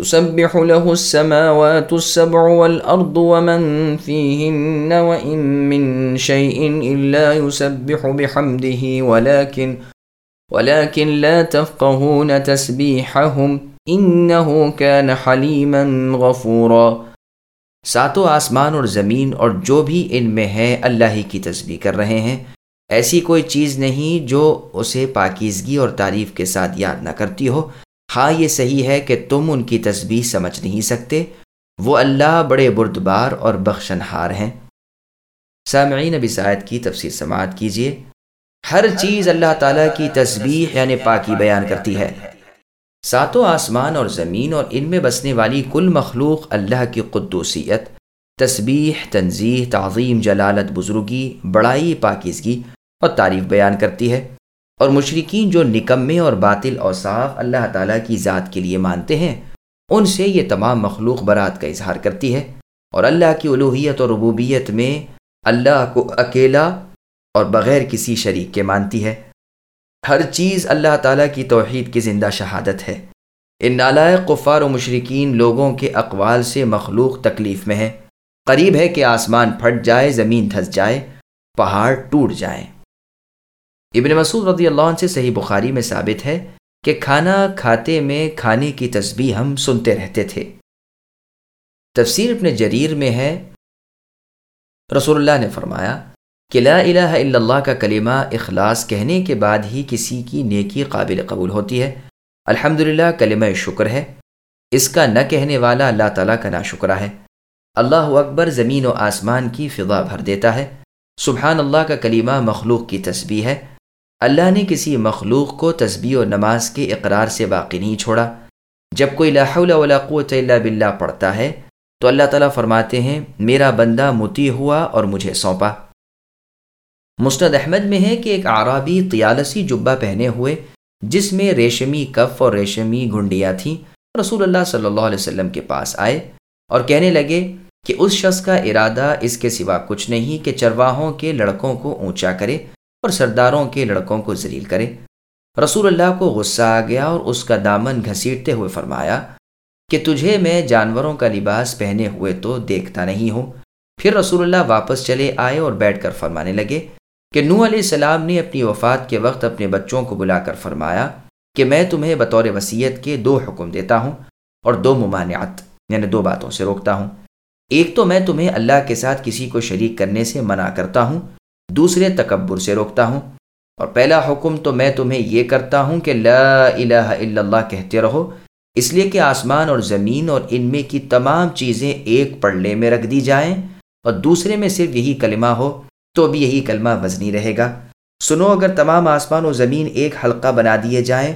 تسبح له السماوات السبع والأرض ومن فيهن وإن من شيء إلا يسبح بحمده، ولكن ولكن لا تفقهون تسبيحهم، إنه كان حليما غفورا۔ ساتوں آسمان اور زمین اور جو بھی ان میں ہے، اللہ ہی کی تسبیح کر رہے ہیں۔ ایسی کوئی چیز نہیں جو اسے پاکیزگی اور تعریف کے ساتھ یاد نہ کرتی ہو۔ ہاں یہ صحیح ہے کہ تم ان کی تسبیح سمجھ نہیں سکتے۔ وہ اللہ بڑے بردبار اور بخشن ہار ہیں۔ سامعین نبی سائد کی تفسیر سماعت کیجیے ہر چیز اللہ تعالیٰ کی تسبیح یعنی پاکی بیان کرتی ہے۔ ساتوں آسمان اور زمین اور ان میں بسنے والی کل مخلوق اللہ کی قدوسیت، تسبیح تنظیح تعظیم، جلالت، بزرگی، بڑائی، پاکیزگی اور تعریف بیان کرتی ہے۔ اور مشرقین جو نکمے اور باطل اوصاف اللہ تعالیٰ کی ذات کے لیے مانتے ہیں، ان سے یہ تمام مخلوق برات کا اظہار کرتی ہے۔ اور اللہ کی الوحیت اور ربوبیت میں اللہ کو اکیلا اور بغیر کسی شریک کے مانتی ہے۔ ہر چیز اللہ تعالیٰ کی توحید کی زندہ شہادت ہے۔ ان نالائق قفار و مشرقین لوگوں کے اقوال سے مخلوق تکلیف میں ہے قریب ہے کہ آسمان پھٹ جائے، زمین دھس جائے، پہاڑ ٹوٹ جائیں۔ ابن مسعود رضی اللہ عنہ سے صحیح بخاری میں ثابت ہے کہ کھانا کھاتے میں کھانے کی تسبیح ہم سنتے رہتے تھے۔ تفسیر اپنے جریر میں ہے۔ رسول اللہ نے فرمایا کہ لا الہ الا اللہ کا کلمہ اخلاص کہنے کے بعد ہی کسی کی نیکی قابل قبول ہوتی ہے۔ الحمد للہ کلمہ شکر ہے۔ اس کا نہ کہنے والا اللہ تعالیٰ کا نا شکرہ ہے۔ اللہ اکبر، زمین و آسمان کی فضا بھر دیتا ہے۔ سبحان اللہ کا کلمہ مخلوق کی تسبیح ہے۔ اللہ نے کسی مخلوق کو تسبیح و نماز کے اقرار سے باقی نہیں چھوڑا۔ جب کوئی لا حول ولا قوت الا باللہ پڑھتا ہے، تو اللہ تعالیٰ فرماتے ہیں، میرا بندہ متی ہوا اور مجھے سونپا۔ مستد احمد میں ہے کہ ایک عرابی طیالسی جبہ پہنے ہوئے، جس میں ریشمی کف اور ریشمی گھنڈیاں تھیں، رسول اللہ صلی اللہ علیہ وسلم کے پاس آئے اور کہنے لگے کہ اس شخص کا ارادہ اس کے سوا کچھ نہیں کہ چرواہوں کے لڑکوں کو اونچا کرے۔ اور سرداروں کے لڑکوں کو ذلیل کرے۔ رسول اللہ کو غصہ آ گیا اور اس کا دامن گھسیٹتے ہوئے فرمایا کہ تجھے میں جانوروں کا لباس پہنے ہوئے تو دیکھتا نہیں ہوں۔ پھر رسول اللہ واپس چلے آئے اور بیٹھ کر فرمانے لگے کہ نو علیہ السلام نے اپنی وفات کے وقت اپنے بچوں کو بلا کر فرمایا کہ میں تمہیں بطور وصیت کے دو حکم دیتا ہوں اور دو ممانعت یعنی دو باتوں سے روکتا ہوں۔ ایک تو میں تمہیں اللہ کے ساتھ کسی کو شریک کرنے سے منع کرتا ہوں دوسرے تکبر سے روکتا ہوں۔ اور پہلا حکم تو میں تمہیں یہ کرتا ہوں کہ لا الہ الا اللہ کہتے رہو۔ اس لیے کہ آسمان اور زمین اور ان میں کی تمام چیزیں ایک پڑلے میں رکھ دی جائیں۔ اور دوسرے میں صرف یہی کلمہ ہو تو بھی یہی کلمہ وزنی رہے گا۔ سنو، اگر تمام آسمان و زمین ایک حلقہ بنا دیے جائیں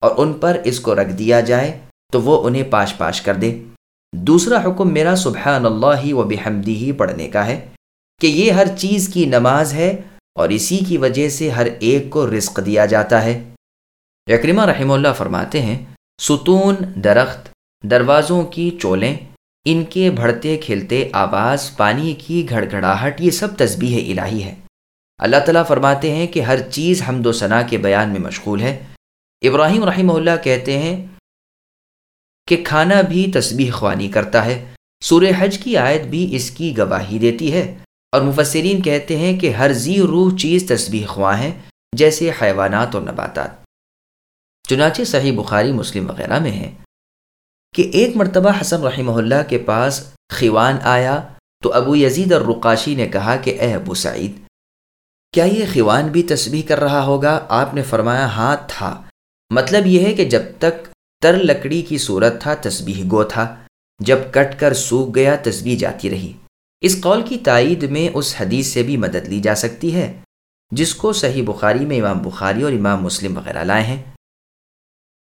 اور ان پر اس کو رکھ دیا جائے تو وہ انہیں پاش پاش کر دے۔ دوسرا حکم میرا سبحان اللہ و بحمدی ہی پڑھنے کا ہے۔ کہ یہ ہر چیز کی نماز ہے اور اسی کی وجہ سے ہر ایک کو رزق دیا جاتا ہے۔ یکرمہ رحمہ اللہ فرماتے ہیں، ستون، درخت، دروازوں کی چولیں، ان کے بڑھتے کھلتے آواز، پانی کی گھڑ گھڑاہٹ یہ سب تسبیح الہی ہے۔ اللہ تعالیٰ فرماتے ہیں کہ ہر چیز حمد و ثناء کے بیان میں مشغول ہے۔ ابراہیم رحمہ اللہ کہتے ہیں کہ کھانا بھی تسبیح خوانی کرتا ہے۔ سور حج کی آیت بھی اس کی گواہی دیتی ہے۔ اور مفسرین کہتے ہیں کہ ہر زی روح چیز تسبیح خواہ ہیں، جیسے حیوانات اور نباتات۔ چنانچہ صحیح بخاری، مسلم وغیرہ میں ہے کہ ایک مرتبہ حسن رحمہ اللہ کے پاس خیوان آیا تو ابو یزید اور رقاشی نے کہا کہ، اے ابو سعید، کیا یہ خیوان بھی تسبیح کر رہا ہوگا؟ آپ نے فرمایا ہاں تھا۔ مطلب یہ ہے کہ جب تک تر لکڑی کی صورت تھا، تسبیح گو تھا۔ جب کٹ کر سوکھ گیا، تسبیح جاتی رہی۔ اس قول کی تائید میں اس حدیث سے بھی مدد لی جا سکتی ہے، جس کو صحیح بخاری میں امام بخاری اور امام مسلم وغیرہ لائے ہیں۔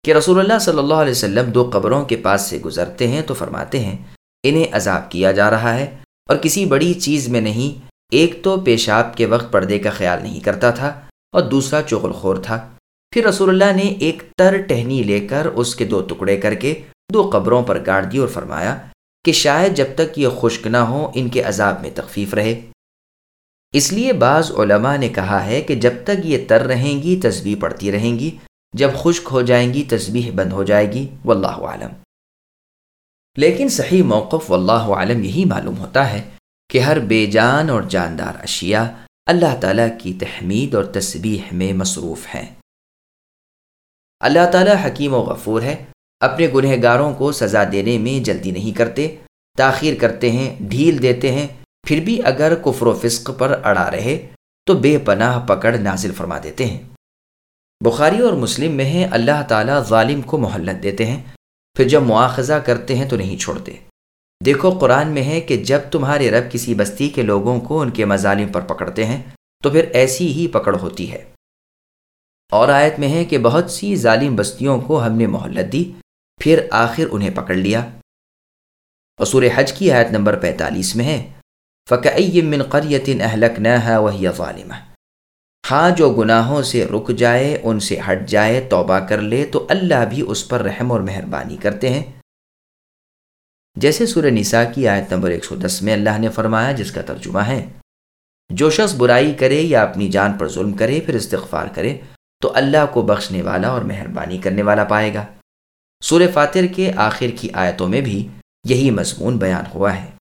کہ رسول اللہ صلی اللہ علیہ وسلم دو قبروں کے پاس سے گزرتے ہیں تو فرماتے ہیں، انہیں عذاب کیا جا رہا ہے اور کسی بڑی چیز میں نہیں، ایک تو پیشاب کے وقت پردے کا خیال نہیں کرتا تھا اور دوسرا چغل خور تھا۔ پھر رسول اللہ نے ایک تر ٹہنی لے کر اس کے دو ٹکڑے کر کے دو قبروں پر گاڑ دی اور فرمایا کہ شاید جب تک یہ خشک نہ ہو ان کے عذاب میں تخفیف رہے۔ اس لیے بعض علماء نے کہا ہے کہ جب تک یہ تر رہیں گی تصویر پڑتی رہیں گی۔ جب خشک ہو جائیں گی، تسبیح بند ہو جائے گی۔ واللہ عالم لیکن صحیح موقف واللہ عالم یہی معلوم ہوتا ہے کہ ہر بے جان اور جاندار اشیاء اللہ تعالیٰ کی تحمید اور تسبیح میں مصروف ہیں۔ اللہ تعالیٰ حکیم و غفور ہے۔ اپنے گنہ گاروں کو سزا دینے میں جلدی نہیں کرتے، تاخیر کرتے ہیں، ڈھیل دیتے ہیں، پھر بھی اگر کفر و فسق پر اڑا رہے تو بے پناہ پکڑ نازل فرما دیتے ہیں۔ بخاری اور مسلم میں ہیں، اللہ تعالیٰ ظالم کو محلت دیتے ہیں، پھر جب مواخذہ کرتے ہیں تو نہیں چھوڑتے۔ دیکھو، قرآن میں ہے کہ جب تمہارے رب کسی بستی کے لوگوں کو ان کے مظالم پر پکڑتے ہیں، تو پھر ایسی ہی پکڑ ہوتی ہے۔ اور آیت میں ہے کہ بہت سی ظالم بستیوں کو ہم نے محلت دی پھر آخر انہیں پکڑ لیا۔ قصور حج کی آیت نمبر پینتالیس میں ہے فقعیم من قریت اہلک نہ ہے وہی ظالمہ ہاں جو گناہوں سے رک جائے، ان سے ہٹ جائے، توبہ کر لے، تو اللہ بھی اس پر رحم اور مہربانی کرتے ہیں۔ جیسے سورہ نساء کی آیت نمبر 110 میں اللہ نے فرمایا، جس کا ترجمہ ہے، جو شخص برائی کرے یا اپنی جان پر ظلم کرے، پھر استغفار کرے، تو اللہ کو بخشنے والا اور مہربانی کرنے والا پائے گا۔ سورہ فاتر کے آخر کی آیتوں میں بھی یہی مضمون بیان ہوا ہے۔